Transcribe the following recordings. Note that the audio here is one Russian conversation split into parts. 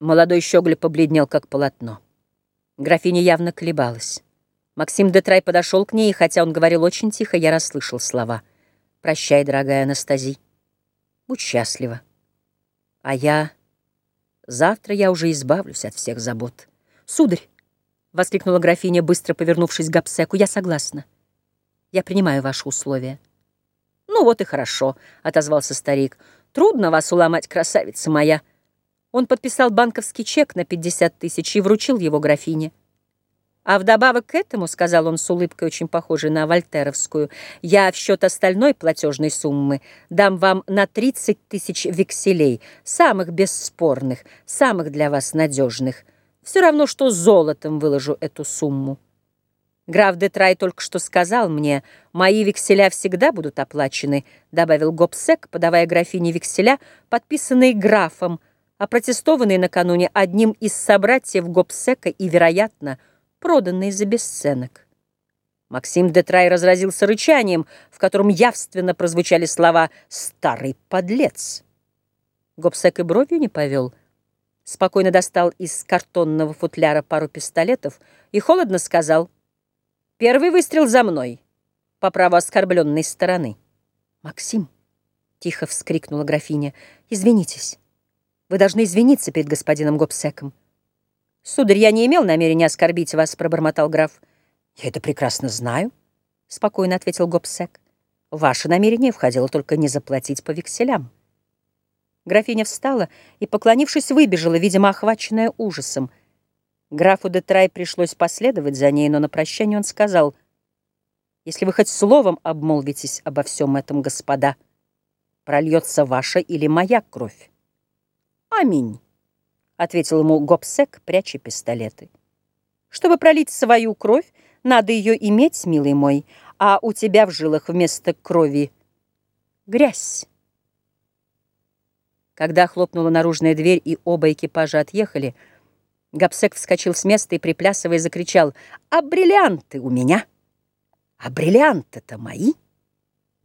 Молодой щеголь побледнел, как полотно. Графиня явно колебалась. Максим Детрай подошел к ней, и хотя он говорил очень тихо, я расслышал слова. «Прощай, дорогая Анастази. Будь счастлива. А я... Завтра я уже избавлюсь от всех забот. Сударь!» — воскликнула графиня, быстро повернувшись к Гапсеку. «Я согласна. Я принимаю ваши условия». «Ну вот и хорошо», — отозвался старик. «Трудно вас уломать, красавица моя». Он подписал банковский чек на 50 тысяч и вручил его графине. А вдобавок к этому, сказал он с улыбкой, очень похожей на вольтеровскую, я в счет остальной платежной суммы дам вам на 30 тысяч векселей, самых бесспорных, самых для вас надежных. Все равно, что золотом выложу эту сумму. Граф де Трай только что сказал мне, мои векселя всегда будут оплачены, добавил Гобсек, подавая графине векселя, подписанные графом, опротестованный накануне одним из собратьев Гобсека и, вероятно, проданный за бесценок. Максим де Трай разразился рычанием, в котором явственно прозвучали слова «старый подлец». Гобсек и бровью не повел, спокойно достал из картонного футляра пару пистолетов и холодно сказал «Первый выстрел за мной, по праву оскорбленной стороны». «Максим!» — тихо вскрикнула графиня. «Извинитесь». Вы должны извиниться перед господином Гобсеком. Сударь, я не имел намерения оскорбить вас, пробормотал граф. Я это прекрасно знаю, спокойно ответил Гобсек. Ваше намерение входило только не заплатить по векселям. Графиня встала и, поклонившись, выбежала, видимо, охваченная ужасом. Графу де Трай пришлось последовать за ней, но на прощание он сказал, «Если вы хоть словом обмолвитесь обо всем этом, господа, прольется ваша или моя кровь». «Аминь», — ответил ему Гобсек, пряча пистолеты. «Чтобы пролить свою кровь, надо ее иметь, милый мой, а у тебя в жилах вместо крови грязь». Когда хлопнула наружная дверь и оба экипажа отъехали, Гобсек вскочил с места и, приплясывая, закричал «А бриллианты у меня! А бриллианты-то мои!»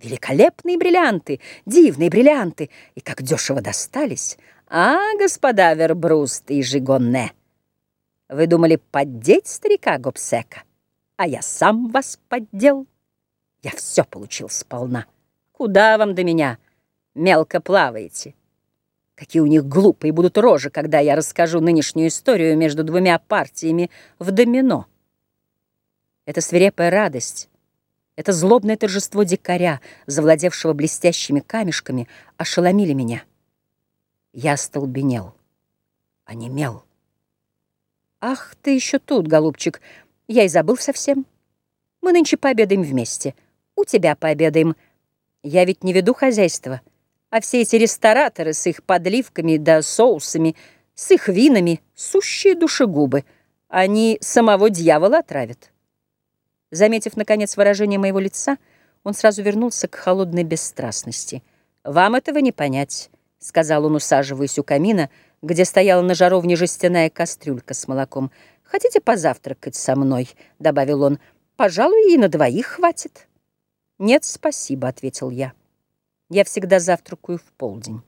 Великолепные бриллианты, дивные бриллианты, и как дешево достались. А, господа Вербруст и Жигонне, вы думали поддеть старика Гобсека, а я сам вас поддел. Я все получил сполна. Куда вам до меня? Мелко плаваете. Какие у них глупые будут рожи, когда я расскажу нынешнюю историю между двумя партиями в домино. Это свирепая радость, это злобное торжество дикаря, завладевшего блестящими камешками, ошеломили меня. Я остолбенел, онемел. Ах, ты еще тут, голубчик, я и забыл совсем. Мы нынче пообедаем вместе. У тебя пообедаем. Я ведь не веду хозяйство, а все эти рестораторы с их подливками да соусами, с их винами, сущие душегубы, они самого дьявола отравят. Заметив, наконец, выражение моего лица, он сразу вернулся к холодной бесстрастности. «Вам этого не понять», — сказал он, усаживаясь у камина, где стояла на жаровне жестяная кастрюлька с молоком. «Хотите позавтракать со мной?» — добавил он. «Пожалуй, и на двоих хватит». «Нет, спасибо», — ответил я. «Я всегда завтракаю в полдень».